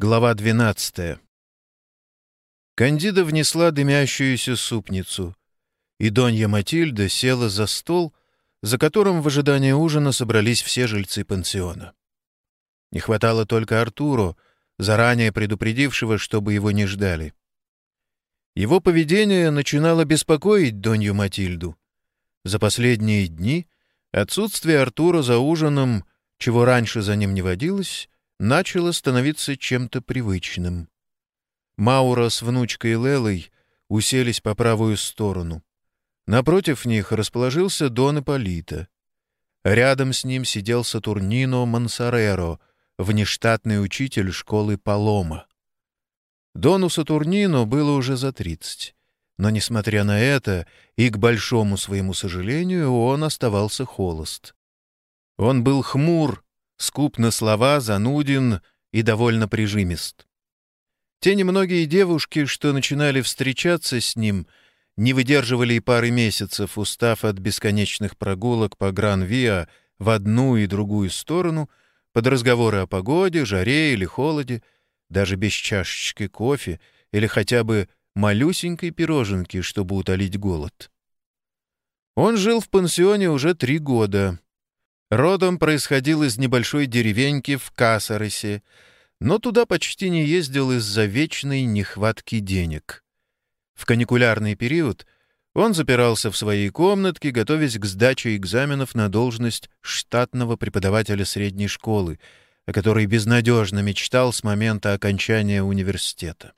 Глава 12. Кандида внесла дымящуюся супницу, и Донья Матильда села за стол, за которым в ожидании ужина собрались все жильцы пансиона. Не хватало только Артуру, заранее предупредившего, чтобы его не ждали. Его поведение начинало беспокоить Донью Матильду. За последние дни отсутствие Артура за ужином, чего раньше за ним не водилось, начало становиться чем-то привычным. Маура с внучкой Лелой уселись по правую сторону. Напротив них расположился Дон Ипполита. Рядом с ним сидел Сатурнино Мансареро, внештатный учитель школы Палома. Дону Сатурнино было уже за тридцать. Но, несмотря на это, и к большому своему сожалению, он оставался холост. Он был хмур скуп на слова, зануден и довольно прижимист. Те немногие девушки, что начинали встречаться с ним, не выдерживали и пары месяцев, устав от бесконечных прогулок по Гран-Виа в одну и другую сторону, под разговоры о погоде, жаре или холоде, даже без чашечки кофе или хотя бы малюсенькой пироженки, чтобы утолить голод. Он жил в пансионе уже три года, Родом происходил из небольшой деревеньки в Касаросе, но туда почти не ездил из-за вечной нехватки денег. В каникулярный период он запирался в своей комнатке, готовясь к сдаче экзаменов на должность штатного преподавателя средней школы, о которой безнадежно мечтал с момента окончания университета.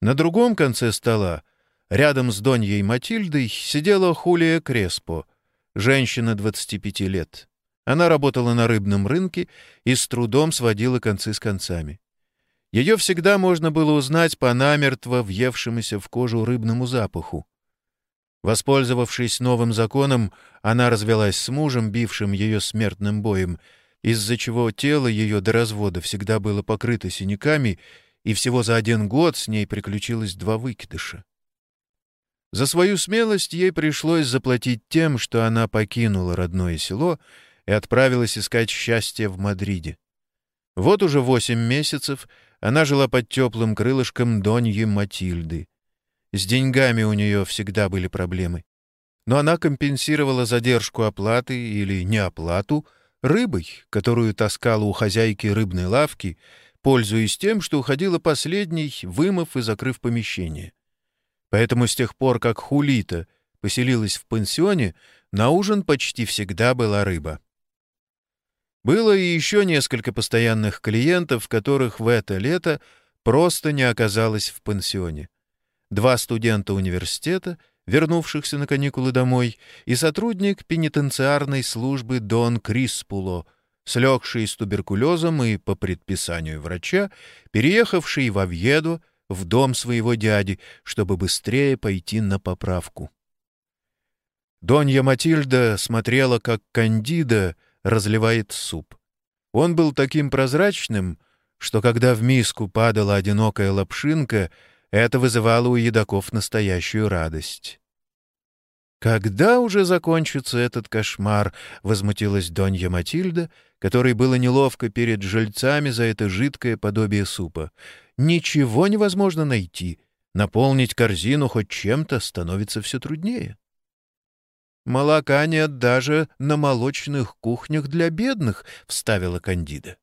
На другом конце стола, рядом с Доньей Матильдой, сидела Хулия Креспо — женщина 25 лет. Она работала на рыбном рынке и с трудом сводила концы с концами. Ее всегда можно было узнать по намертво въевшемуся в кожу рыбному запаху. Воспользовавшись новым законом, она развелась с мужем, бившим ее смертным боем, из-за чего тело ее до развода всегда было покрыто синяками, и всего за один год с ней приключилось два выкидыша. За свою смелость ей пришлось заплатить тем, что она покинула родное село и отправилась искать счастье в Мадриде. Вот уже восемь месяцев она жила под теплым крылышком Доньи Матильды. С деньгами у нее всегда были проблемы. Но она компенсировала задержку оплаты или неоплату рыбой, которую таскала у хозяйки рыбной лавки, пользуясь тем, что уходила последней, вымыв и закрыв помещение. Поэтому с тех пор, как Хулита поселилась в пансионе, на ужин почти всегда была рыба. Было и еще несколько постоянных клиентов, которых в это лето просто не оказалось в пансионе. Два студента университета, вернувшихся на каникулы домой, и сотрудник пенитенциарной службы Дон Криспуло, слегший с туберкулезом и, по предписанию врача, переехавший в Овьедо, в дом своего дяди, чтобы быстрее пойти на поправку. Донья Матильда смотрела, как Кандида разливает суп. Он был таким прозрачным, что когда в миску падала одинокая лапшинка, это вызывало у едоков настоящую радость. «Когда уже закончится этот кошмар?» — возмутилась Донья Матильда, которой было неловко перед жильцами за это жидкое подобие супа. «Ничего невозможно найти. Наполнить корзину хоть чем-то становится все труднее». «Молока нет даже на молочных кухнях для бедных», — вставила Кандида.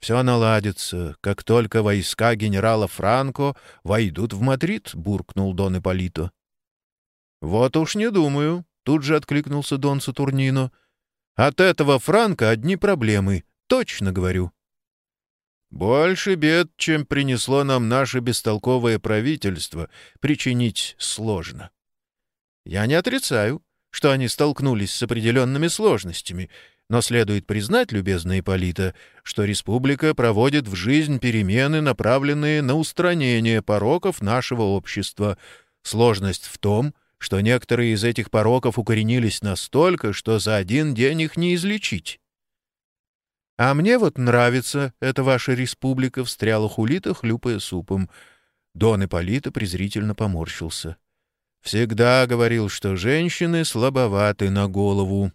«Все наладится, как только войска генерала Франко войдут в Мадрид», — буркнул Дон Ипполито. «Вот уж не думаю», — тут же откликнулся Дон Сатурнино. «От этого Франка одни проблемы, точно говорю». «Больше бед, чем принесло нам наше бестолковое правительство, причинить сложно». «Я не отрицаю, что они столкнулись с определенными сложностями, но следует признать, любезная Ипполита, что республика проводит в жизнь перемены, направленные на устранение пороков нашего общества. Сложность в том, что некоторые из этих пороков укоренились настолько, что за один день их не излечить. «А мне вот нравится эта ваша республика», — встряла Хулита, хлюпая супом. Дон Ипполита презрительно поморщился. «Всегда говорил, что женщины слабоваты на голову.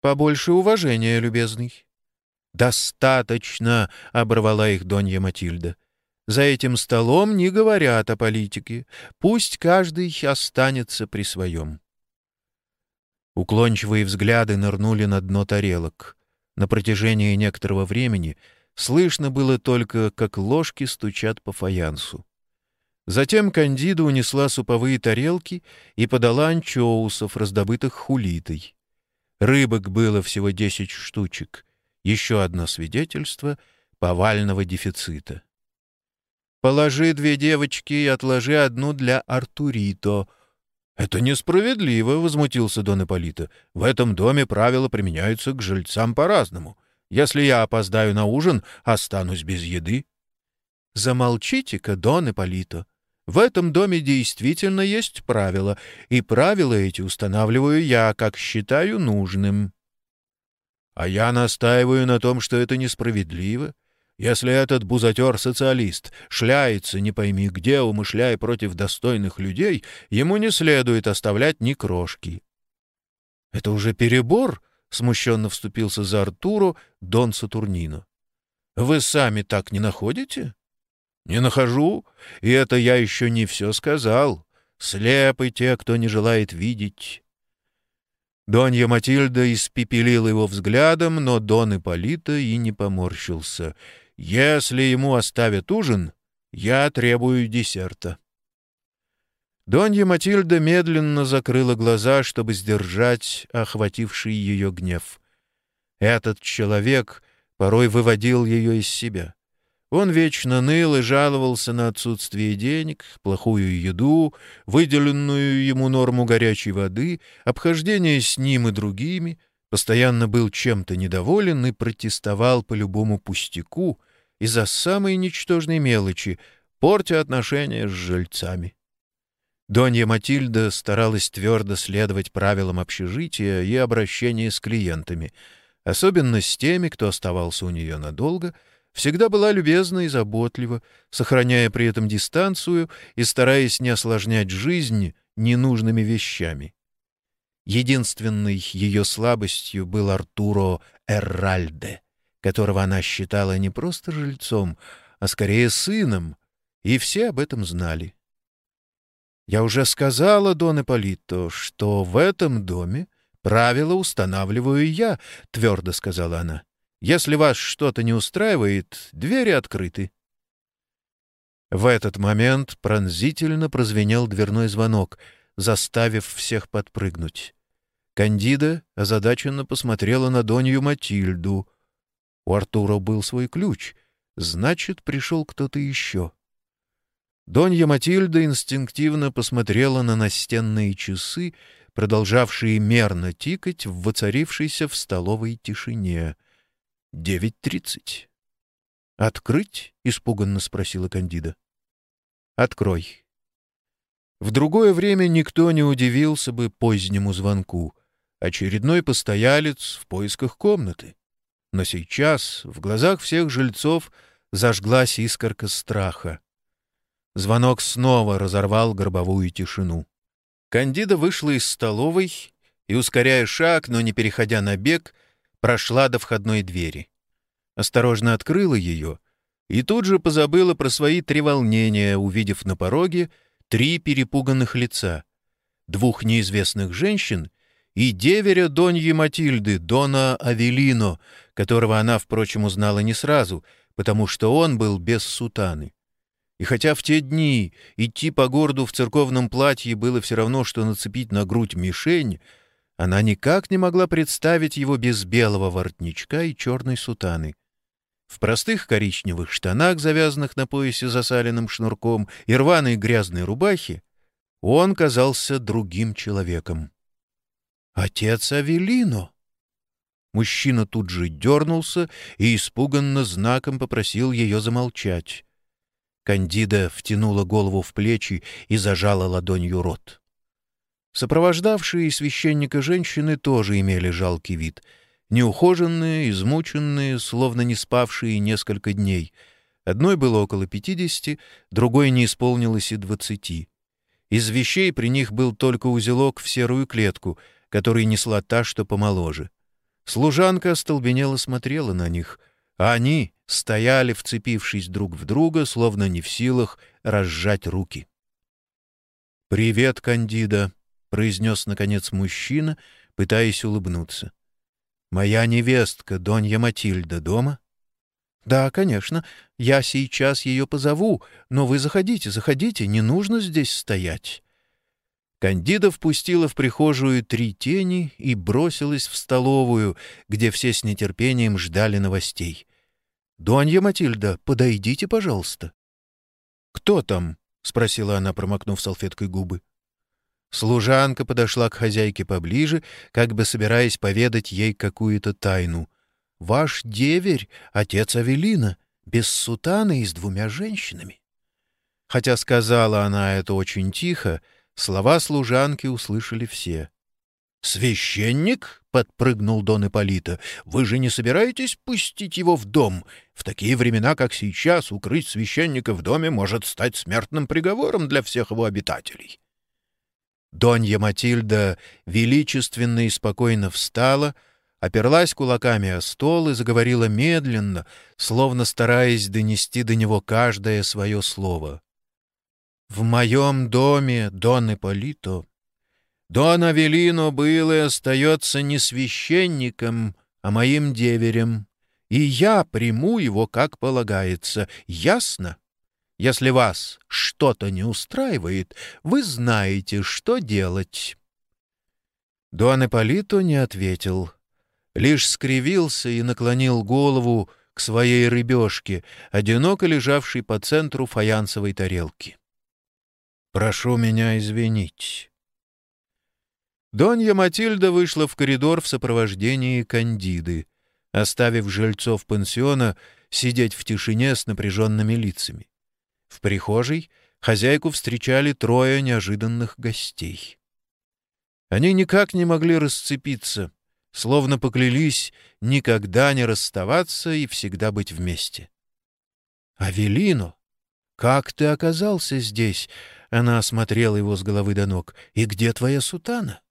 Побольше уважения, любезный». «Достаточно!» — оборвала их Донья Матильда. «За этим столом не говорят о политике. Пусть каждый останется при своем». Уклончивые взгляды нырнули на дно тарелок. На протяжении некоторого времени слышно было только, как ложки стучат по фаянсу. Затем Кандида унесла суповые тарелки и подала анчоусов, раздобытых хулитой. Рыбок было всего десять штучек. Еще одно свидетельство повального дефицита. «Положи две девочки и отложи одну для Артурито», «Это несправедливо», — возмутился Дон Ипполита. «В этом доме правила применяются к жильцам по-разному. Если я опоздаю на ужин, останусь без еды». «Замолчите-ка, Дон Ипполито. В этом доме действительно есть правила, и правила эти устанавливаю я, как считаю нужным». «А я настаиваю на том, что это несправедливо. Если этот бузатер-социалист шляется не пойми где, умышляя против достойных людей, ему не следует оставлять ни крошки. — Это уже перебор? — смущенно вступился за Артуру Дон Сатурнино. — Вы сами так не находите? — Не нахожу, и это я еще не все сказал. Слепы те, кто не желает видеть. Донья Матильда испепелила его взглядом, но Дон Ипполита и не поморщился — если ему оставят ужин, я требую десерта. Донья Матильда медленно закрыла глаза, чтобы сдержать охвативший ее гнев. Этот человек порой выводил ее из себя. Он вечно ныл и жаловался на отсутствие денег, плохую еду, выделенную ему норму горячей воды, обхождение с ним и другими — постоянно был чем-то недоволен и протестовал по любому пустяку из-за самой ничтожной мелочи, портя отношения с жильцами. Донья Матильда старалась твердо следовать правилам общежития и обращения с клиентами, особенно с теми, кто оставался у нее надолго, всегда была любезна и заботлива, сохраняя при этом дистанцию и стараясь не осложнять жизнь ненужными вещами. Единственной ее слабостью был Артуро Эрральде, которого она считала не просто жильцом, а скорее сыном, и все об этом знали. «Я уже сказала, Дон Ипполито, что в этом доме правила устанавливаю я», — твердо сказала она. «Если вас что-то не устраивает, двери открыты». В этот момент пронзительно прозвенел дверной звонок — заставив всех подпрыгнуть. Кандида озадаченно посмотрела на Донью Матильду. У Артура был свой ключ, значит, пришел кто-то еще. Донья Матильда инстинктивно посмотрела на настенные часы, продолжавшие мерно тикать в воцарившейся в столовой тишине. «Девять тридцать». «Открыть?» — испуганно спросила Кандида. «Открой», в другое время никто не удивился бы позднему звонку. Очередной постоялец в поисках комнаты. Но сейчас в глазах всех жильцов зажглась искорка страха. Звонок снова разорвал гробовую тишину. Кандида вышла из столовой и, ускоряя шаг, но не переходя на бег, прошла до входной двери. Осторожно открыла ее и тут же позабыла про свои треволнения, увидев на пороге — три перепуганных лица, двух неизвестных женщин и деверя Доньи Матильды, Дона Авелино, которого она, впрочем, узнала не сразу, потому что он был без сутаны. И хотя в те дни идти по городу в церковном платье было все равно, что нацепить на грудь мишень, она никак не могла представить его без белого воротничка и черной сутаны. В простых коричневых штанах, завязанных на поясе засаленным шнурком, и рваной грязной рубахе, он казался другим человеком. «Отец Авелино!» Мужчина тут же дернулся и испуганно знаком попросил ее замолчать. Кандида втянула голову в плечи и зажала ладонью рот. Сопровождавшие священника женщины тоже имели жалкий вид — неухоженные, измученные, словно не спавшие несколько дней. Одной было около пятидесяти, другой не исполнилось и двадцати. Из вещей при них был только узелок в серую клетку, который несла та, что помоложе. Служанка остолбенело смотрела на них, а они стояли, вцепившись друг в друга, словно не в силах разжать руки. «Привет, Кандида», — произнес, наконец, мужчина, пытаясь улыбнуться. «Моя невестка, Донья Матильда, дома?» «Да, конечно. Я сейчас ее позову, но вы заходите, заходите, не нужно здесь стоять». Кандида впустила в прихожую три тени и бросилась в столовую, где все с нетерпением ждали новостей. «Донья Матильда, подойдите, пожалуйста». «Кто там?» — спросила она, промокнув салфеткой губы. Служанка подошла к хозяйке поближе, как бы собираясь поведать ей какую-то тайну. «Ваш деверь, отец Авелина, без сутаны и с двумя женщинами». Хотя сказала она это очень тихо, слова служанки услышали все. «Священник?» — подпрыгнул Дон Ипполита. «Вы же не собираетесь пустить его в дом? В такие времена, как сейчас, укрыть священника в доме может стать смертным приговором для всех его обитателей». Донья Матильда величественно и спокойно встала, оперлась кулаками о стол и заговорила медленно, словно стараясь донести до него каждое свое слово. «В моем доме, Дон Ипполито, Дон Авелино был и остается не священником, а моим деверем, и я приму его, как полагается. Ясно? Если вас что-то не устраивает, вы знаете, что делать». Дон Ипполито не ответил, лишь скривился и наклонил голову к своей рыбешке, одиноко лежавшей по центру фаянсовой тарелки. «Прошу меня извинить». Донья Матильда вышла в коридор в сопровождении Кандиды, оставив жильцов пансиона сидеть в тишине с напряженными лицами. В прихожей хозяйку встречали трое неожиданных гостей. Они никак не могли расцепиться, словно поклялись никогда не расставаться и всегда быть вместе. «Авелино, как ты оказался здесь?» Она осмотрела его с головы до ног. «И где твоя сутана?»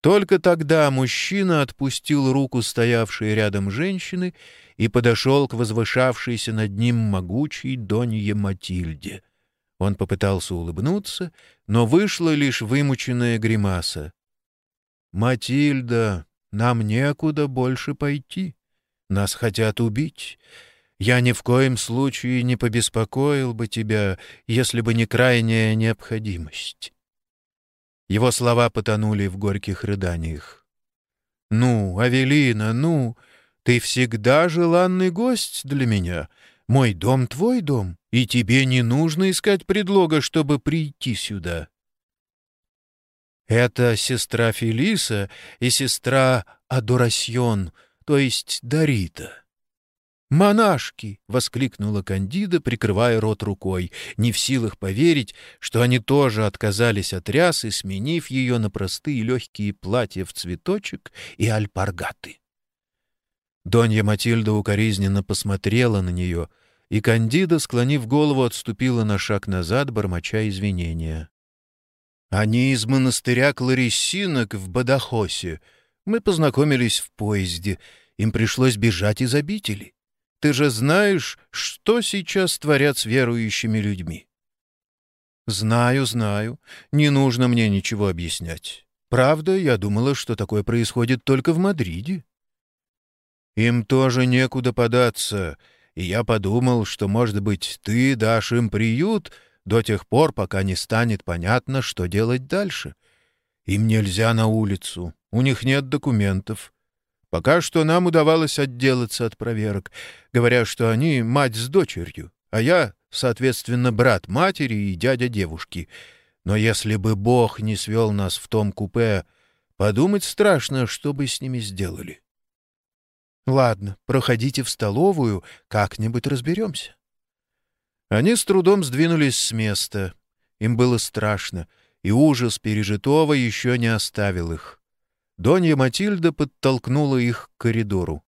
Только тогда мужчина отпустил руку стоявшей рядом женщины и подошел к возвышавшейся над ним могучей Донье Матильде. Он попытался улыбнуться, но вышла лишь вымученная гримаса. «Матильда, нам некуда больше пойти. Нас хотят убить. Я ни в коем случае не побеспокоил бы тебя, если бы не крайняя необходимость». Его слова потонули в горьких рыданиях. «Ну, Авелина, ну, ты всегда желанный гость для меня. Мой дом — твой дом, и тебе не нужно искать предлога, чтобы прийти сюда». Это сестра Фелиса и сестра Адорасьон, то есть Дарита. «Монашки!» — воскликнула Кандида, прикрывая рот рукой, не в силах поверить, что они тоже отказались от рясы, сменив ее на простые легкие платья в цветочек и альпаргаты. Донья Матильда укоризненно посмотрела на нее, и Кандида, склонив голову, отступила на шаг назад, бормоча извинения. «Они из монастыря Клариссинок в Бадахосе. Мы познакомились в поезде. Им пришлось бежать из обители. Ты же знаешь, что сейчас творят с верующими людьми. Знаю, знаю. Не нужно мне ничего объяснять. Правда, я думала, что такое происходит только в Мадриде. Им тоже некуда податься, и я подумал, что, может быть, ты дашь им приют до тех пор, пока не станет понятно, что делать дальше. Им нельзя на улицу, у них нет документов. Пока что нам удавалось отделаться от проверок, говоря, что они мать с дочерью, а я, соответственно, брат матери и дядя девушки. Но если бы Бог не свел нас в том купе, подумать страшно, что бы с ними сделали. Ладно, проходите в столовую, как-нибудь разберемся. Они с трудом сдвинулись с места. Им было страшно, и ужас пережитого еще не оставил их. Донья Матильда подтолкнула их к коридору.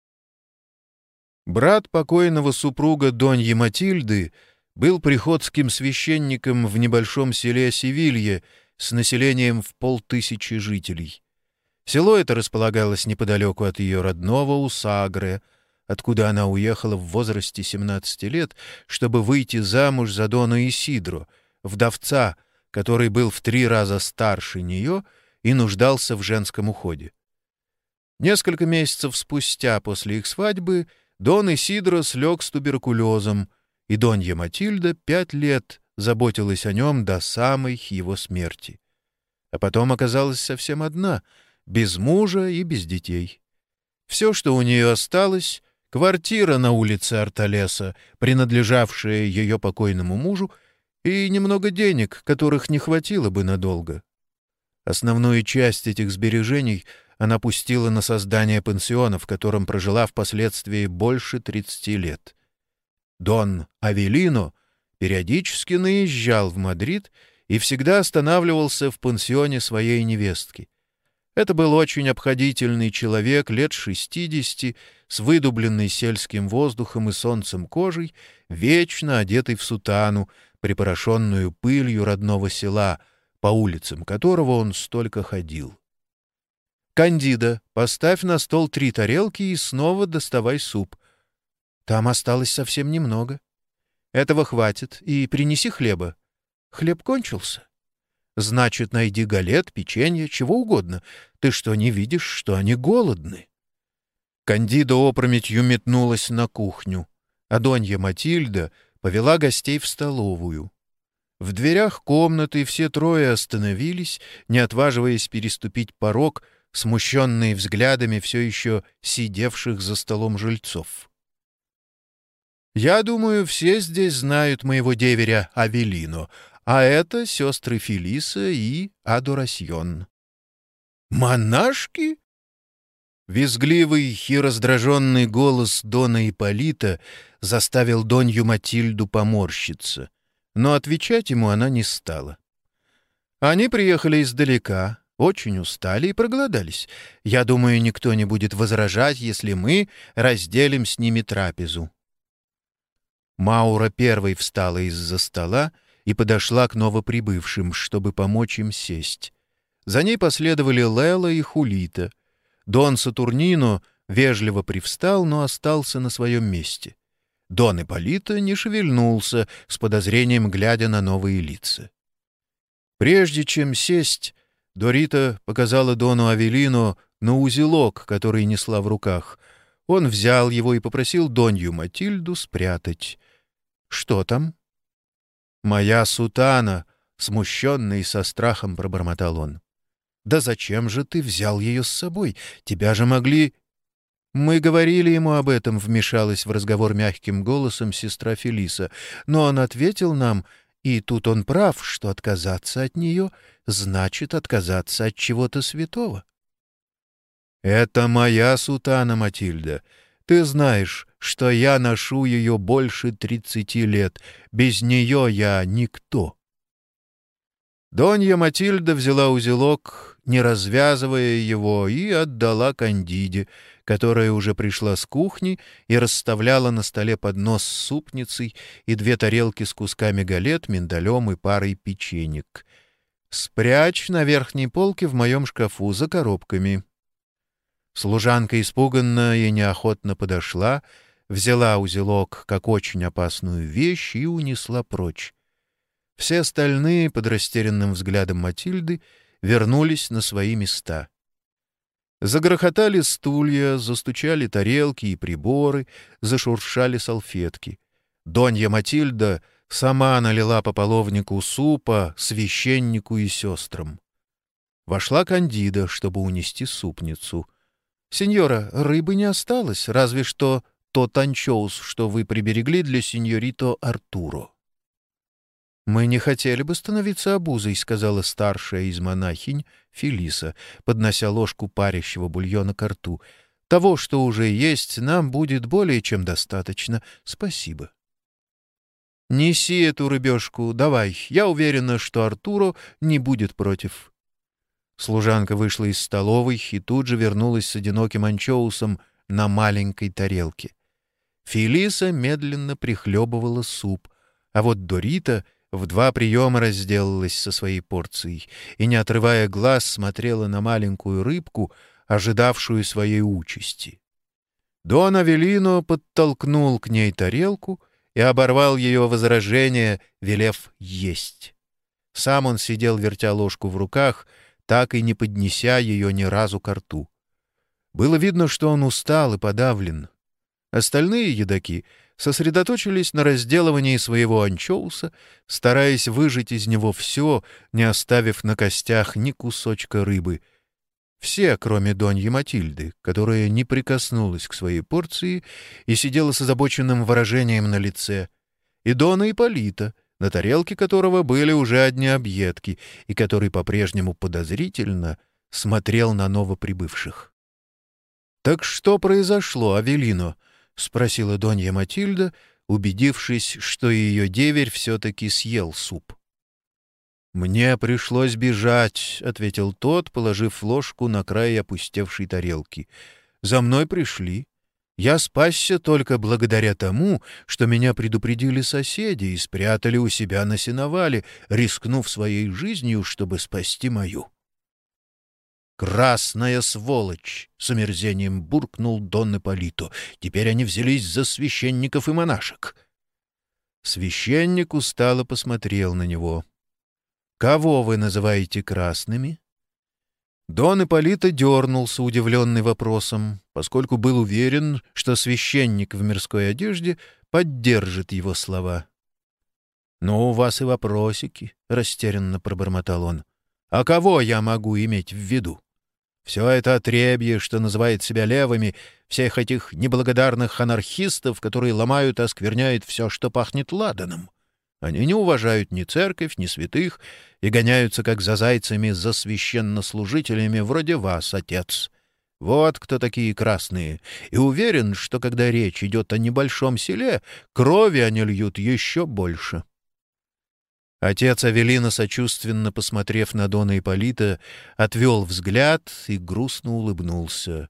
Брат покойного супруга Доньи Матильды был приходским священником в небольшом селе Севилье с населением в полтысячи жителей. Село это располагалось неподалеку от ее родного Усагре, откуда она уехала в возрасте 17 лет, чтобы выйти замуж за Дона Исидро, вдовца, который был в три раза старше нее и нуждался в женском уходе. Несколько месяцев спустя после их свадьбы Дон Исидро слег с туберкулезом, и Донья Матильда пять лет заботилась о нем до самой его смерти. А потом оказалась совсем одна, без мужа и без детей. Все, что у нее осталось — квартира на улице Арталеса, принадлежавшая ее покойному мужу, и немного денег, которых не хватило бы надолго. Основную часть этих сбережений она пустила на создание пансиона, в котором прожила впоследствии больше 30 лет. Дон Авелино периодически наезжал в Мадрид и всегда останавливался в пансионе своей невестки. Это был очень обходительный человек лет шестидесяти, с выдубленной сельским воздухом и солнцем кожей, вечно одетый в сутану, припорошенную пылью родного села, по улицам которого он столько ходил. «Кандида, поставь на стол три тарелки и снова доставай суп. Там осталось совсем немного. Этого хватит, и принеси хлеба. Хлеб кончился. Значит, найди галет, печенье, чего угодно. Ты что, не видишь, что они голодны?» Кандида опрометью метнулась на кухню, а Донья Матильда повела гостей в столовую. В дверях комнаты все трое остановились, не отваживаясь переступить порог, смущенные взглядами все еще сидевших за столом жильцов. Я думаю, все здесь знают моего деверя Авелино, а это сестры Фелиса и Адорасьон. «Монашки?» Визгливый и раздраженный голос Дона Ипполита заставил Донью Матильду поморщиться, но отвечать ему она не стала. Они приехали издалека, очень устали и проголодались. Я думаю, никто не будет возражать, если мы разделим с ними трапезу. Маура первой встала из-за стола и подошла к новоприбывшим, чтобы помочь им сесть. За ней последовали Лела и Хулита. Дон Сатурнино вежливо привстал, но остался на своем месте. Дон Ипполита не шевельнулся, с подозрением глядя на новые лица. Прежде чем сесть, Дорита показала Дону Авелино на узелок, который несла в руках. Он взял его и попросил Донью Матильду спрятать. «Что там?» «Моя сутана!» — смущенный со страхом пробормотал он. «Да зачем же ты взял ее с собой? Тебя же могли...» «Мы говорили ему об этом», — вмешалась в разговор мягким голосом сестра Фелиса. «Но он ответил нам, и тут он прав, что отказаться от нее значит отказаться от чего-то святого». «Это моя сутана, Матильда. Ты знаешь, что я ношу ее больше тридцати лет. Без нее я никто. Донья Матильда взяла узелок, не развязывая его, и отдала Кандиде, которая уже пришла с кухни и расставляла на столе поднос с супницей и две тарелки с кусками галет, миндалем и парой печенек. «Спрячь на верхней полке в моем шкафу за коробками». Служанка испуганно и неохотно подошла, взяла узелок как очень опасную вещь и унесла прочь. Все остальные, под растерянным взглядом Матильды, вернулись на свои места. Загрохотали стулья, застучали тарелки и приборы, зашуршали салфетки. Донья Матильда сама налила по половнику супа священнику и сестрам. Вошла Кандида, чтобы унести супницу — «Сеньора, рыбы не осталось, разве что тот анчоус, что вы приберегли для сеньорито Артуро». «Мы не хотели бы становиться обузой», — сказала старшая из монахинь Фелиса, поднося ложку парящего бульона к рту. «Того, что уже есть, нам будет более чем достаточно. Спасибо». «Неси эту рыбешку, давай. Я уверена, что Артуро не будет против». Служанка вышла из столовой и тут же вернулась с одиноким анчоусом на маленькой тарелке. Фелиса медленно прихлебывала суп, а вот Дорита в два приема разделалась со своей порцией и, не отрывая глаз, смотрела на маленькую рыбку, ожидавшую своей участи. Дон Авелино подтолкнул к ней тарелку и оборвал ее возражение, велев есть. Сам он сидел, вертя ложку в руках, так и не поднеся ее ни разу к рту. Было видно, что он устал и подавлен. Остальные едоки сосредоточились на разделывании своего анчоуса, стараясь выжать из него все, не оставив на костях ни кусочка рыбы. Все, кроме Доньи Матильды, которая не прикоснулась к своей порции и сидела с озабоченным выражением на лице, и Дона Ипполита, на тарелке которого были уже одни объедки, и который по-прежнему подозрительно смотрел на новоприбывших. «Так что произошло, Авелино?» — спросила Донья Матильда, убедившись, что ее деверь все-таки съел суп. «Мне пришлось бежать», — ответил тот, положив ложку на край опустевшей тарелки. «За мной пришли. Я спасся только благодаря тому, что меня предупредили соседи и спрятали у себя на сеновале, рискнув своей жизнью, чтобы спасти мою». «Красная сволочь!» — с омерзением буркнул Дон Ипполито. «Теперь они взялись за священников и монашек». Священник устало посмотрел на него. «Кого вы называете красными?» Дон Ипполито дернулся, удивленный вопросом, поскольку был уверен, что священник в мирской одежде поддержит его слова. «Но у вас и вопросики», — растерянно пробормотал он. «А кого я могу иметь в виду?» Все это отребье, что называет себя левыми, всех этих неблагодарных анархистов, которые ломают и оскверняют все, что пахнет ладаном. Они не уважают ни церковь, ни святых и гоняются, как за зайцами, за священнослужителями вроде вас, отец. Вот кто такие красные. И уверен, что когда речь идет о небольшом селе, крови они льют еще больше. Отец Авелина, сочувственно посмотрев на Дона Ипполита, отвел взгляд и грустно улыбнулся.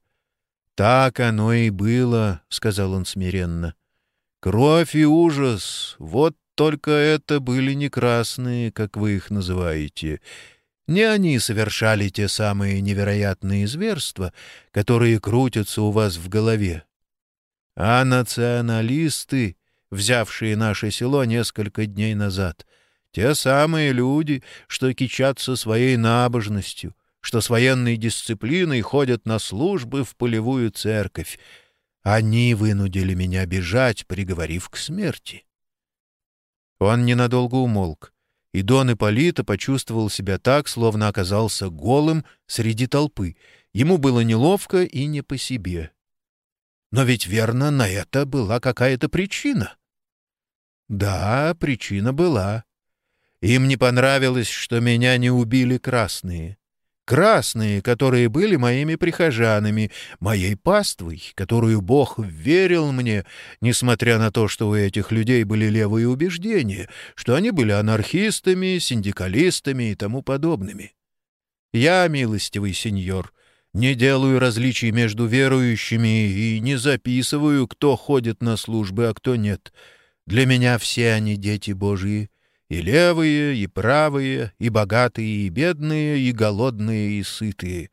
«Так оно и было», — сказал он смиренно. «Кровь и ужас — вот только это были не красные, как вы их называете. Не они совершали те самые невероятные зверства, которые крутятся у вас в голове. А националисты, взявшие наше село несколько дней назад — те самые люди, что кичатся своей набожностью, что с военной дисциплиной ходят на службы в полевую церковь. Они вынудили меня бежать, приговорив к смерти. Он ненадолго умолк, и Дон Ипполита почувствовал себя так, словно оказался голым среди толпы. Ему было неловко и не по себе. Но ведь верно, на это была какая-то причина. Да, причина была. Им не понравилось, что меня не убили красные. Красные, которые были моими прихожанами, моей паствой, которую Бог верил мне, несмотря на то, что у этих людей были левые убеждения, что они были анархистами, синдикалистами и тому подобными. Я, милостивый сеньор, не делаю различий между верующими и не записываю, кто ходит на службы, а кто нет. Для меня все они дети Божьи, и левые, и правые, и богатые, и бедные, и голодные, и сытые.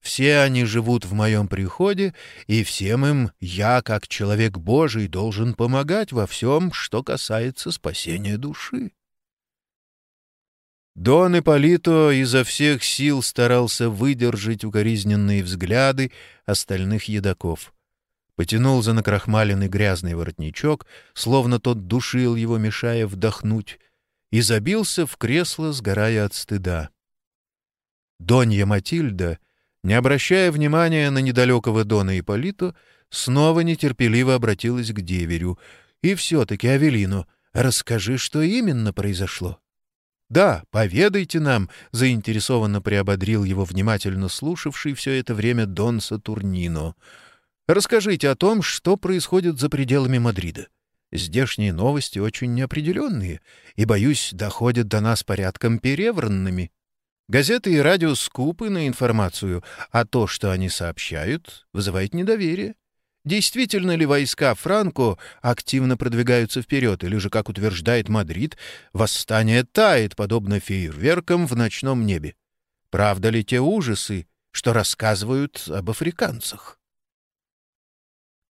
Все они живут в моем приходе, и всем им я, как человек Божий, должен помогать во всем, что касается спасения души. Дон Ипполито изо всех сил старался выдержать укоризненные взгляды остальных едоков. Потянул за накрахмаленный грязный воротничок, словно тот душил его, мешая вдохнуть, и забился в кресло, сгорая от стыда. Донья Матильда, не обращая внимания на недалекого Дона Ипполиту, снова нетерпеливо обратилась к деверю. «И все-таки, Авелину, расскажи, что именно произошло». «Да, поведайте нам», — заинтересованно приободрил его внимательно слушавший все это время Дон Сатурнино. «Расскажите о том, что происходит за пределами Мадрида. Здешние новости очень неопределенные и, боюсь, доходят до нас порядком перевранными. Газеты и радио скупы на информацию, а то, что они сообщают, вызывает недоверие. действительно ли войска Франко активно продвигаются вперед, или же, как утверждает Мадрид, восстание тает, подобно фейерверкам в ночном небе? Правда ли те ужасы, что рассказывают об африканцах?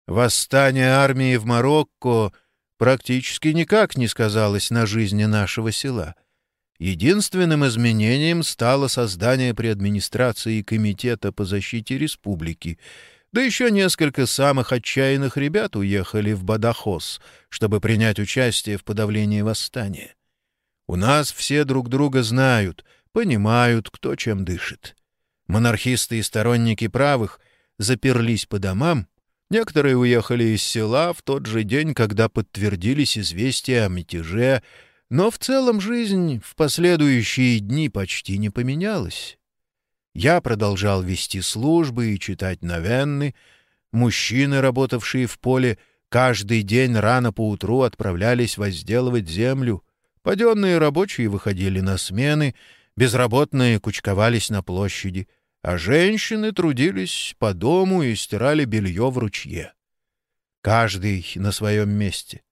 Восстание армии в Марокко практически никак не сказалось на жизни нашего села. Единственным изменением стало создание при администрации Комитета по защите республики, да еще несколько самых отчаянных ребят уехали в Бадахос, чтобы принять участие в подавлении восстания. У нас все друг друга знают, понимают, кто чем дышит. Монархисты и сторонники правых заперлись по домам, некоторые уехали из села в тот же день, когда подтвердились известия о мятеже, но в целом жизнь в последующие дни почти не поменялась. Я продолжал вести службы и читать новенны. Мужчины, работавшие в поле, каждый день рано поутру отправлялись возделывать землю. Паденные рабочие выходили на смены, безработные кучковались на площади, а женщины трудились по дому и стирали белье в ручье. Каждый на своем месте.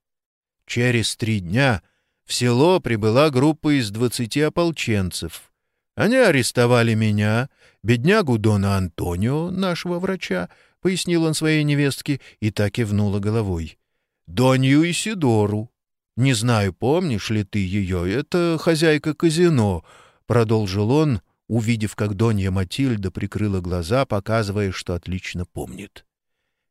Через три дня — в село прибыла группа из двадцати ополченцев. Они арестовали меня, беднягу Дона Антонио, нашего врача, — пояснил он своей невестке и так кивнула головой. Донью Исидору. Не знаю, помнишь ли ты ее, это хозяйка казино, — продолжил он, увидев, как Донья Матильда прикрыла глаза, показывая, что отлично помнит.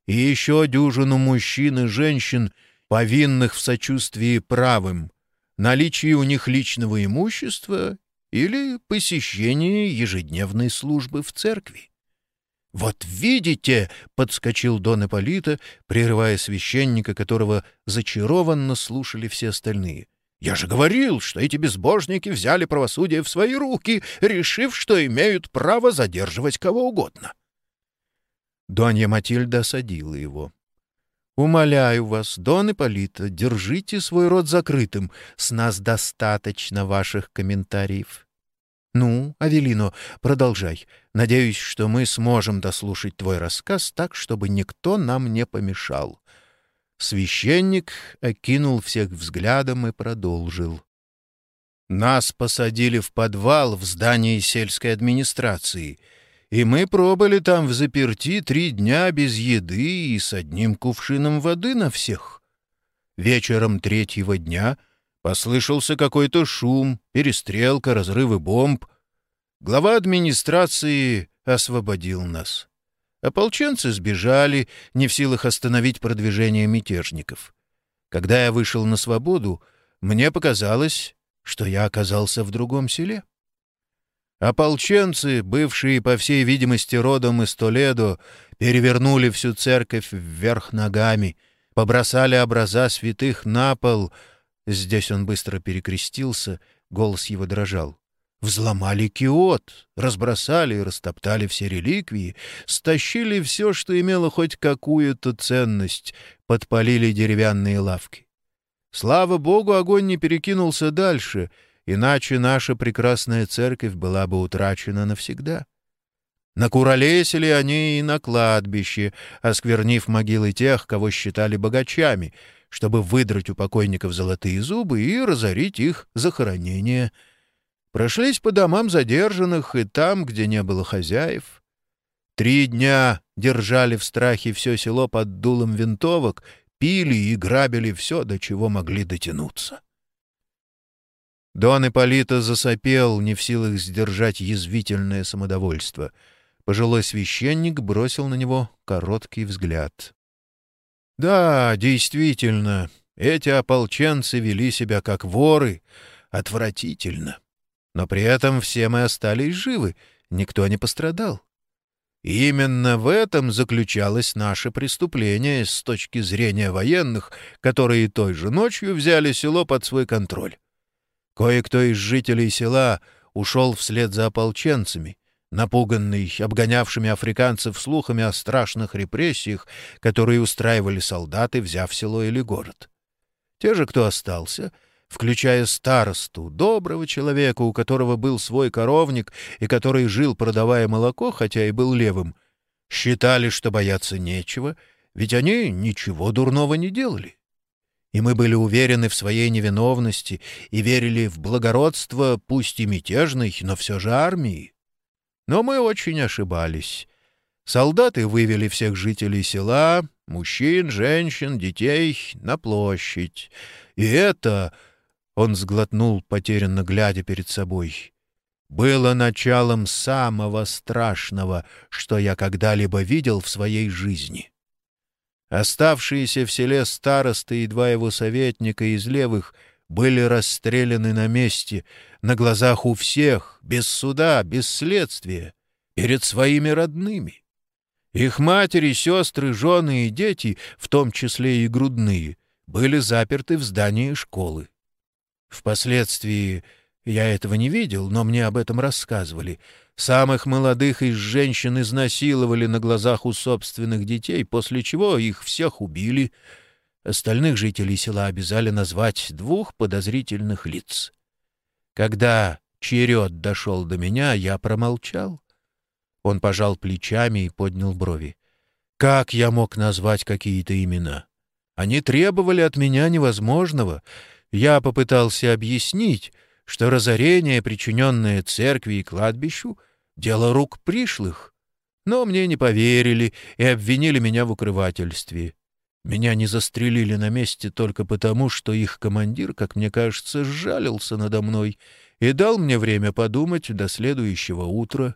И еще дюжину мужчин и женщин, повинных в сочувствии правым — наличие у них личного имущества или посещение ежедневной службы в церкви. «Вот видите!» — подскочил Дон Ипполита, прерывая священника, которого зачарованно слушали все остальные. «Я же говорил, что эти безбожники взяли правосудие в свои руки, решив, что имеют право задерживать кого угодно». Донья Матильда осадила его. «Умоляю вас, Дон Ипполита, держите свой рот закрытым. С нас достаточно ваших комментариев». «Ну, Авелино, продолжай. Надеюсь, что мы сможем дослушать твой рассказ так, чтобы никто нам не помешал». Священник окинул всех взглядом и продолжил. «Нас посадили в подвал в здании сельской администрации — и мы пробыли там в заперти три дня без еды и с одним кувшином воды на всех. Вечером третьего дня послышался какой-то шум, перестрелка, разрывы бомб. Глава администрации освободил нас. Ополченцы сбежали, не в силах остановить продвижение мятежников. Когда я вышел на свободу, мне показалось, что я оказался в другом селе. Ополченцы, бывшие, по всей видимости, родом из Толедо, перевернули всю церковь вверх ногами, побросали образа святых на пол. Здесь он быстро перекрестился, голос его дрожал. Взломали киот, разбросали и растоптали все реликвии, стащили все, что имело хоть какую-то ценность, подпалили деревянные лавки. Слава богу, огонь не перекинулся дальше — иначе наша прекрасная церковь была бы утрачена навсегда. Накуролесили они и на кладбище, осквернив могилы тех, кого считали богачами, чтобы выдрать у покойников золотые зубы и разорить их захоронение. Прошлись по домам задержанных и там, где не было хозяев. Три дня держали в страхе все село под дулом винтовок, пили и грабили все, до чего могли дотянуться. Дон Ипполита засопел, не в силах сдержать язвительное самодовольство. Пожилой священник бросил на него короткий взгляд. «Да, действительно, эти ополченцы вели себя как воры. Отвратительно. Но при этом все мы остались живы, никто не пострадал. И именно в этом заключалось наше преступление с точки зрения военных, которые той же ночью взяли село под свой контроль. Кое-кто из жителей села ушел вслед за ополченцами, напуганный обгонявшими африканцев слухами о страшных репрессиях, которые устраивали солдаты, взяв село или город. Те же, кто остался, включая старосту, доброго человека, у которого был свой коровник и который жил, продавая молоко, хотя и был левым, считали, что бояться нечего, Ведь они ничего дурного не делали. И мы были уверены в своей невиновности и верили в благородство, пусть и мятежной, но все же армии. Но мы очень ошибались. Солдаты вывели всех жителей села, мужчин, женщин, детей, на площадь. И это... Он сглотнул, потерянно глядя перед собой. Было началом самого страшного, что я когда-либо видел в своей жизни. Оставшиеся в селе старосты и два его советника из левых были расстреляны на месте, на глазах у всех, без суда, без следствия, перед своими родными. Их матери, сестры, жены и дети, в том числе и грудные, были заперты в здании школы. Впоследствии я этого не видел, но мне об этом рассказывали — Самых молодых из женщин изнасиловали на глазах у собственных детей, после чего их всех убили. Остальных жителей села обязали назвать двух подозрительных лиц. Когда черед дошел до меня, я промолчал. Он пожал плечами и поднял брови. Как я мог назвать какие-то имена? Они требовали от меня невозможного. Я попытался объяснить, что разорение, причиненное церкви и кладбищу, Дело рук пришлых. Но мне не поверили и обвинили меня в укрывательстве. Меня не застрелили на месте только потому, что их командир, как мне кажется, сжалился надо мной и дал мне время подумать до следующего утра.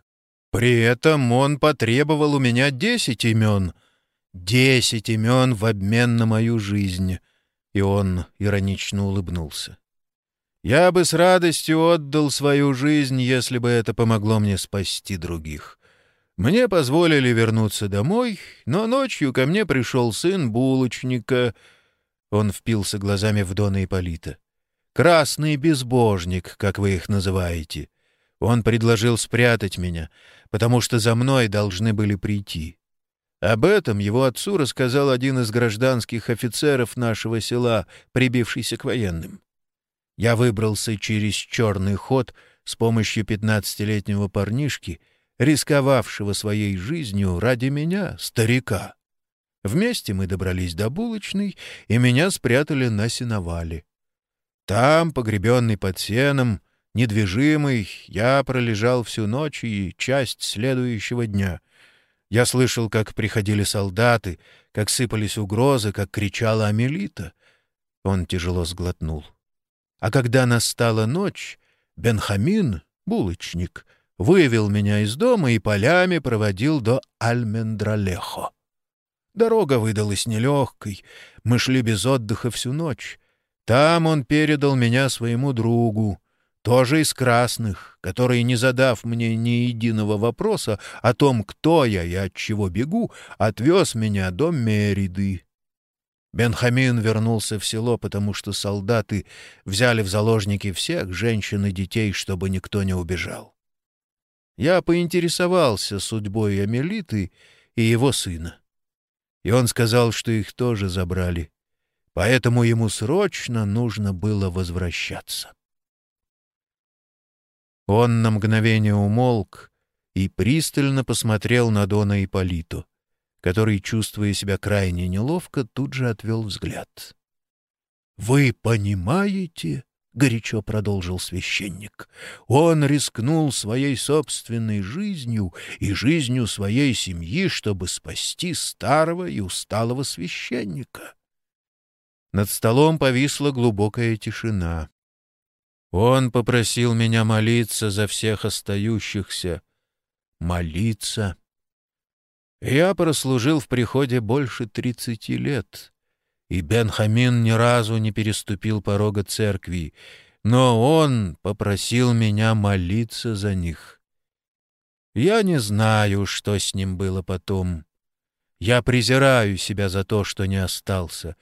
При этом он потребовал у меня десять имен. Десять имен в обмен на мою жизнь. И он иронично улыбнулся. Я бы с радостью отдал свою жизнь, если бы это помогло мне спасти других. Мне позволили вернуться домой, но ночью ко мне пришел сын булочника. Он впился глазами в Дона Ипполита. «Красный безбожник, как вы их называете. Он предложил спрятать меня, потому что за мной должны были прийти. Об этом его отцу рассказал один из гражданских офицеров нашего села, прибившийся к военным. Я выбрался через черный ход с помощью пятнадцатилетнего парнишки, рисковавшего своей жизнью ради меня, старика. Вместе мы добрались до булочной, и меня спрятали на сеновале. Там, погребенный под сеном, недвижимый, я пролежал всю ночь и часть следующего дня. Я слышал, как приходили солдаты, как сыпались угрозы, как кричала Амелита. Он тяжело сглотнул. А когда настала ночь, Бенхамин, булочник, вывел меня из дома и полями проводил до Альмендралехо. Дорога выдалась нелегкой, мы шли без отдыха всю ночь. Там он передал меня своему другу, тоже из красных, который, не задав мне ни единого вопроса о том, кто я и от чего бегу, отвез меня до Мериды. Бенхамин вернулся в село, потому что солдаты взяли в заложники всех женщин и детей, чтобы никто не убежал. Я поинтересовался судьбой Амелиты и его сына. И он сказал, что их тоже забрали, поэтому ему срочно нужно было возвращаться. Он на мгновение умолк и пристально посмотрел на Дона Ипполиту который, чувствуя себя крайне неловко, тут же отвел взгляд. «Вы понимаете?» — горячо продолжил священник. «Он рискнул своей собственной жизнью и жизнью своей семьи, чтобы спасти старого и усталого священника». Над столом повисла глубокая тишина. Он попросил меня молиться за всех остающихся. Молиться я прослужил в приходе больше тридцати лет, и Бенхамин ни разу не переступил порога церкви, но он попросил меня молиться за них. Я не знаю, что с ним было потом. Я презираю себя за то, что не остался.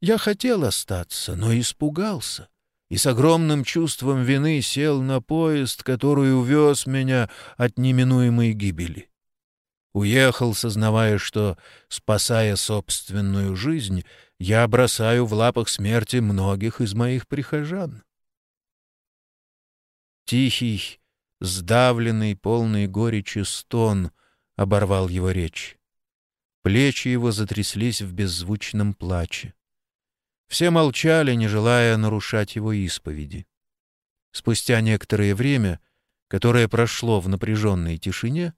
Я хотел остаться, но испугался и с огромным чувством вины сел на поезд, который увез меня от неминуемой гибели. Уехал, сознавая, что, спасая собственную жизнь, я бросаю в лапах смерти многих из моих прихожан. Тихий, сдавленный, полный горечи стон оборвал его речь. Плечи его затряслись в беззвучном плаче. Все молчали, не желая нарушать его исповеди. Спустя некоторое время, которое прошло в напряженной тишине,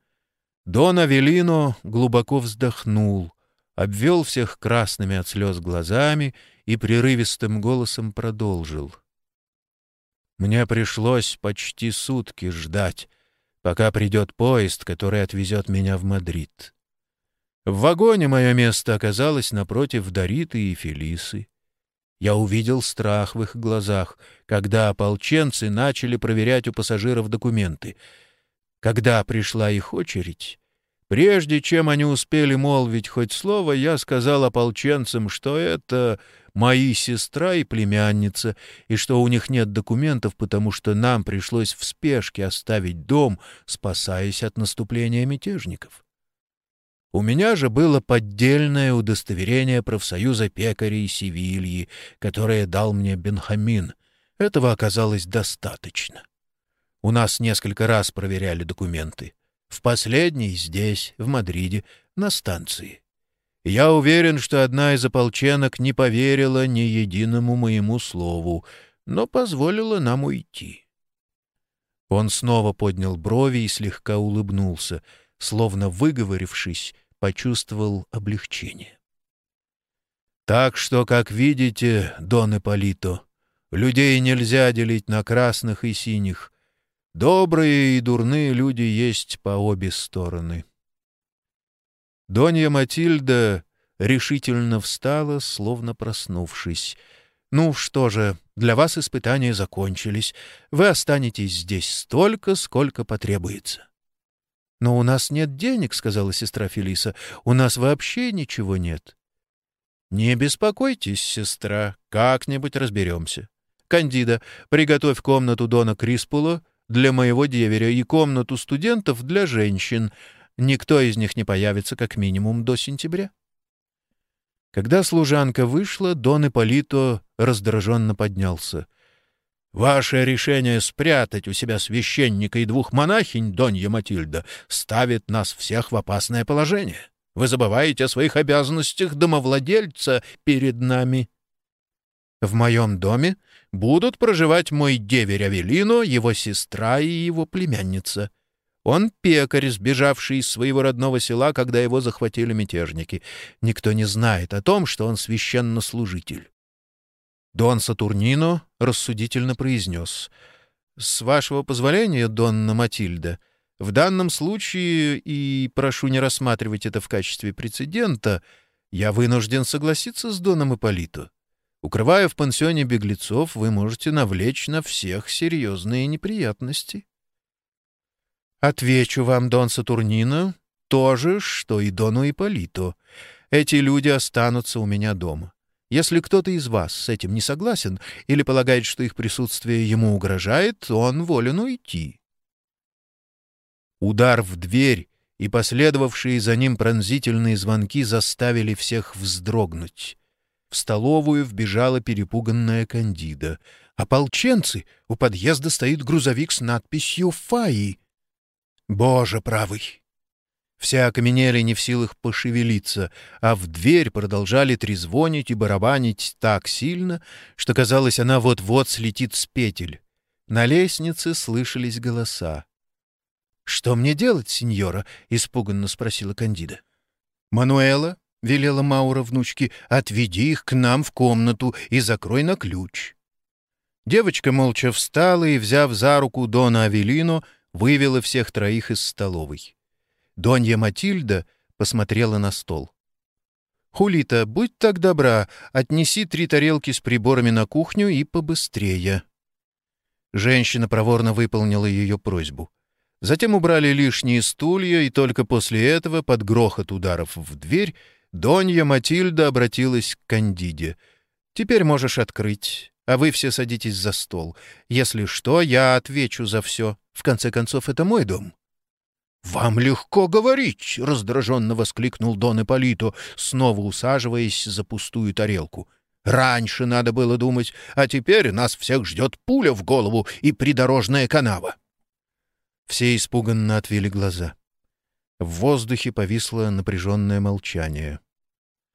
Дон Авелино глубоко вздохнул, обвел всех красными от слез глазами и прерывистым голосом продолжил. «Мне пришлось почти сутки ждать, пока придет поезд, который отвезет меня в Мадрид. В вагоне мое место оказалось напротив Дориты и Фелисы. Я увидел страх в их глазах, когда ополченцы начали проверять у пассажиров документы. Когда пришла их очередь, прежде чем они успели молвить хоть слово, я сказал ополченцам, что это мои сестра и племянница, и что у них нет документов, потому что нам пришлось в спешке оставить дом, спасаясь от наступления мятежников. У меня же было поддельное удостоверение профсоюза пекарей Севильи, которое дал мне Бенхамин. Этого оказалось достаточно. У нас несколько раз проверяли документы. В последний здесь, в Мадриде, на станции. Я уверен, что одна из ополченок не поверила ни единому моему слову, но позволила нам уйти. Он снова поднял брови и слегка улыбнулся — словно выговорившись, почувствовал облегчение. «Так что, как видите, Дон Ипполито, людей нельзя делить на красных и синих. Добрые и дурные люди есть по обе стороны». Донья Матильда решительно встала, словно проснувшись. «Ну что же, для вас испытания закончились. Вы останетесь здесь столько, сколько потребуется». «Но у нас нет денег», — сказала сестра Фелиса. «У нас вообще ничего нет». «Не беспокойтесь, сестра, как-нибудь разберемся. Кандида, приготовь комнату Дона Криспула для моего деверя и комнату студентов для женщин. Никто из них не появится как минимум до сентября». Когда служанка вышла, Дон Ипполито раздраженно поднялся — Ваше решение спрятать у себя священника и двух монахинь, Донья Матильда, ставит нас всех в опасное положение. Вы забываете о своих обязанностях домовладельца перед нами. В моем доме будут проживать мой деверь Авелино, его сестра и его племянница. Он пекарь, сбежавший из своего родного села, когда его захватили мятежники. Никто не знает о том, что он священнослужитель. Дон Сатурнино рассудительно произнес. «С вашего позволения, Донна Матильда, в данном случае, и прошу не рассматривать это в качестве прецедента, я вынужден согласиться с Доном Ипполито. Укрывая в пансионе беглецов, вы можете навлечь на всех серьезные неприятности». «Отвечу вам, Дон Сатурнино, то же, что и Дону Ипполито. Эти люди останутся у меня дома. Если кто-то из вас с этим не согласен или полагает, что их присутствие ему угрожает, он волен уйти. Удар в дверь и последовавшие за ним пронзительные звонки заставили всех вздрогнуть. В столовую вбежала перепуганная Кандида. «Ополченцы! У подъезда стоит грузовик с надписью «Фаи». «Боже правый! Все окаменели не в силах пошевелиться, а в дверь продолжали трезвонить и барабанить так сильно, что, казалось, она вот-вот слетит с петель. На лестнице слышались голоса. «Что мне делать, сеньора?» — испуганно спросила Кандида. «Мануэла», — велела Маура внучке, — «отведи их к нам в комнату и закрой на ключ». Девочка молча встала и, взяв за руку Дона Авелино, вывела всех троих из столовой. Донья Матильда посмотрела на стол. «Хулита, будь так добра, отнеси три тарелки с приборами на кухню и побыстрее». Женщина проворно выполнила ее просьбу. Затем убрали лишние стулья, и только после этого, под грохот ударов в дверь, Донья Матильда обратилась к Кандиде. «Теперь можешь открыть, а вы все садитесь за стол. Если что, я отвечу за все. В конце концов, это мой дом». «Вам легко говорить!» — раздраженно воскликнул Дон Ипполито, снова усаживаясь за пустую тарелку. «Раньше надо было думать, а теперь нас всех ждет пуля в голову и придорожная канава». Все испуганно отвели глаза. В воздухе повисло напряженное молчание.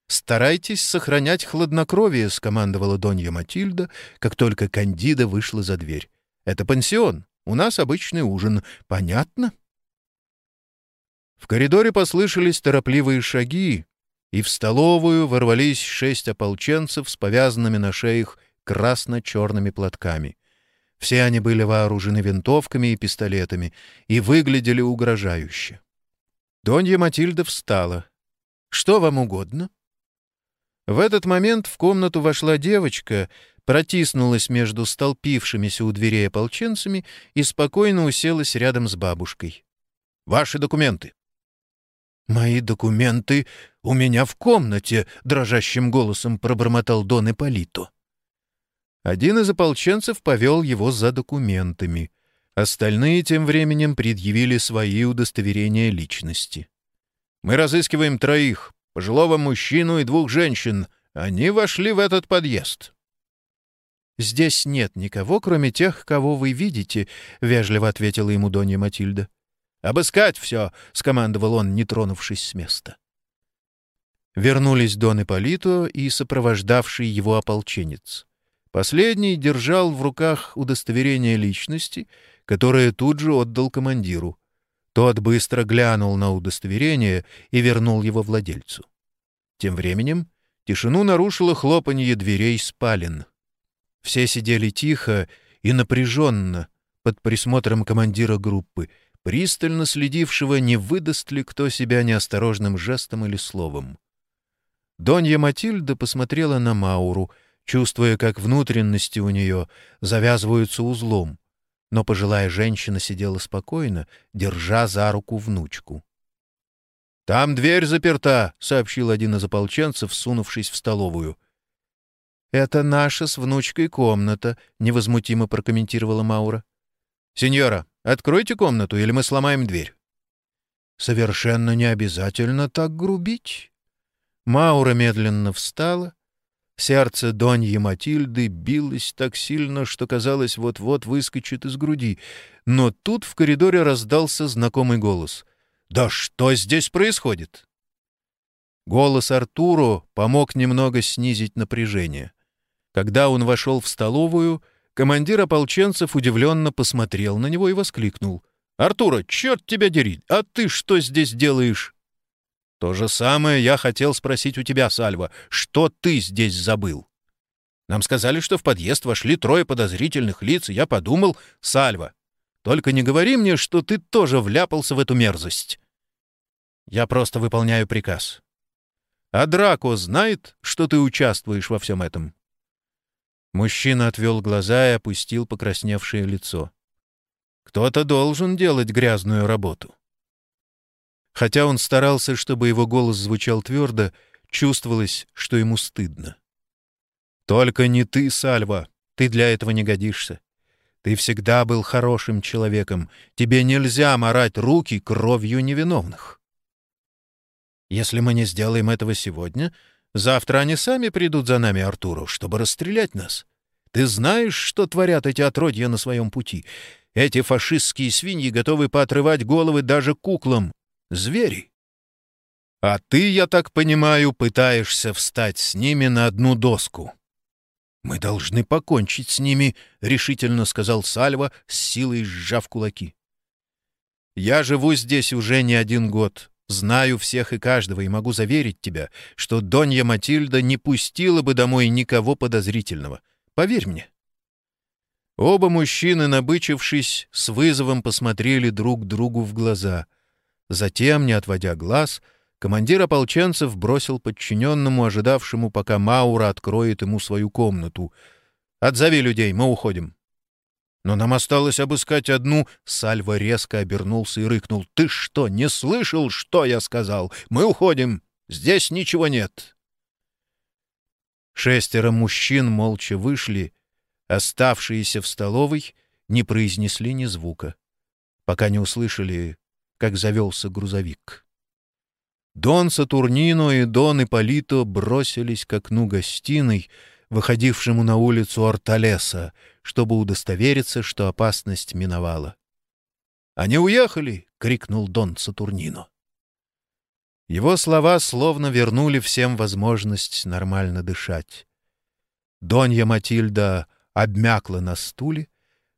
«Старайтесь сохранять хладнокровие», — скомандовала Донья Матильда, как только Кандида вышла за дверь. «Это пансион. У нас обычный ужин. Понятно?» В коридоре послышались торопливые шаги, и в столовую ворвались шесть ополченцев с повязанными на шеях красно-черными платками. Все они были вооружены винтовками и пистолетами и выглядели угрожающе. Донья Матильда встала. «Что вам угодно?» В этот момент в комнату вошла девочка, протиснулась между столпившимися у дверей ополченцами и спокойно уселась рядом с бабушкой. «Ваши документы». «Мои документы у меня в комнате», — дрожащим голосом пробормотал Дон Ипполито. Один из ополченцев повел его за документами. Остальные тем временем предъявили свои удостоверения личности. «Мы разыскиваем троих, пожилого мужчину и двух женщин. Они вошли в этот подъезд». «Здесь нет никого, кроме тех, кого вы видите», — вежливо ответила ему Донья Матильда. «Обыскать все!» — скомандовал он, не тронувшись с места. Вернулись Дон Ипполито и сопровождавший его ополченец. Последний держал в руках удостоверение личности, которое тут же отдал командиру. Тот быстро глянул на удостоверение и вернул его владельцу. Тем временем тишину нарушило хлопанье дверей спален. Все сидели тихо и напряженно под присмотром командира группы, пристально следившего, не выдаст ли кто себя неосторожным жестом или словом. Донья Матильда посмотрела на Мауру — чувствуя, как внутренности у нее завязываются узлом. Но пожилая женщина сидела спокойно, держа за руку внучку. «Там дверь заперта», — сообщил один из ополченцев, сунувшись в столовую. «Это наша с внучкой комната», — невозмутимо прокомментировала Маура. «Сеньора, откройте комнату, или мы сломаем дверь». «Совершенно не обязательно так грубить». Маура медленно встала, Сердце Доньи Матильды билось так сильно, что, казалось, вот-вот выскочит из груди. Но тут в коридоре раздался знакомый голос. «Да что здесь происходит?» Голос Артуру помог немного снизить напряжение. Когда он вошел в столовую, командир ополченцев удивленно посмотрел на него и воскликнул. «Артура, черт тебя дери! А ты что здесь делаешь?» То же самое я хотел спросить у тебя, Сальва. Что ты здесь забыл? Нам сказали, что в подъезд вошли трое подозрительных лиц, я подумал, Сальва, только не говори мне, что ты тоже вляпался в эту мерзость. Я просто выполняю приказ. А Драко знает, что ты участвуешь во всем этом?» Мужчина отвел глаза и опустил покрасневшее лицо. «Кто-то должен делать грязную работу». Хотя он старался, чтобы его голос звучал твердо, чувствовалось, что ему стыдно. «Только не ты, Сальва, ты для этого не годишься. Ты всегда был хорошим человеком, тебе нельзя морать руки кровью невиновных. Если мы не сделаем этого сегодня, завтра они сами придут за нами, Артуру, чтобы расстрелять нас. Ты знаешь, что творят эти отродья на своем пути? Эти фашистские свиньи готовы поотрывать головы даже куклам, звери. А ты, я так понимаю, пытаешься встать с ними на одну доску. «Мы должны покончить с ними», — решительно сказал Сальва, с силой сжав кулаки. «Я живу здесь уже не один год, знаю всех и каждого, и могу заверить тебя, что Донья Матильда не пустила бы домой никого подозрительного. Поверь мне». Оба мужчины, набычившись, с вызовом посмотрели друг другу в глаза. Затем, не отводя глаз, командир ополченцев бросил подчиненному, ожидавшему, пока Маура откроет ему свою комнату. «Отзови людей, мы уходим». «Но нам осталось обыскать одну...» Сальва резко обернулся и рыкнул. «Ты что, не слышал, что я сказал? Мы уходим. Здесь ничего нет». Шестеро мужчин молча вышли. Оставшиеся в столовой не произнесли ни звука, пока не услышали как завелся грузовик. Дон Сатурнино и Дон Ипполито бросились к окну гостиной, выходившему на улицу Орталеса, чтобы удостовериться, что опасность миновала. «Они уехали!» — крикнул Дон Сатурнино. Его слова словно вернули всем возможность нормально дышать. Донья Матильда обмякла на стуле,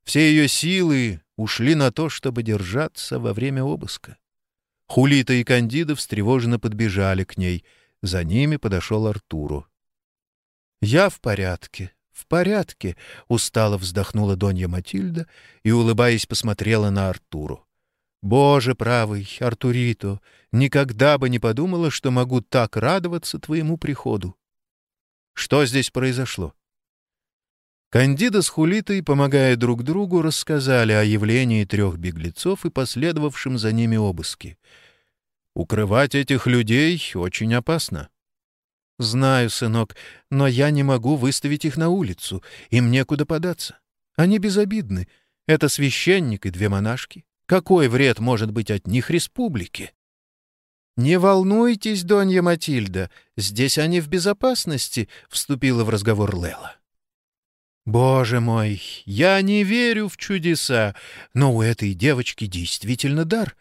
все ее силы ушли на то, чтобы держаться во время обыска. Хулита и Кандида встревоженно подбежали к ней. За ними подошел Артуру. «Я в порядке, в порядке», — устало вздохнула Донья Матильда и, улыбаясь, посмотрела на Артуру. «Боже правый, Артурито, никогда бы не подумала, что могу так радоваться твоему приходу». «Что здесь произошло?» Кандида с Хулитой, помогая друг другу, рассказали о явлении трех беглецов и последовавшем за ними обыске. Укрывать этих людей очень опасно. «Знаю, сынок, но я не могу выставить их на улицу, им некуда податься. Они безобидны. Это священник и две монашки. Какой вред может быть от них республике?» «Не волнуйтесь, Донья Матильда, здесь они в безопасности», — вступила в разговор Лела. Боже мой, я не верю в чудеса, но у этой девочки действительно дар,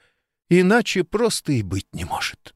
иначе просто и быть не может.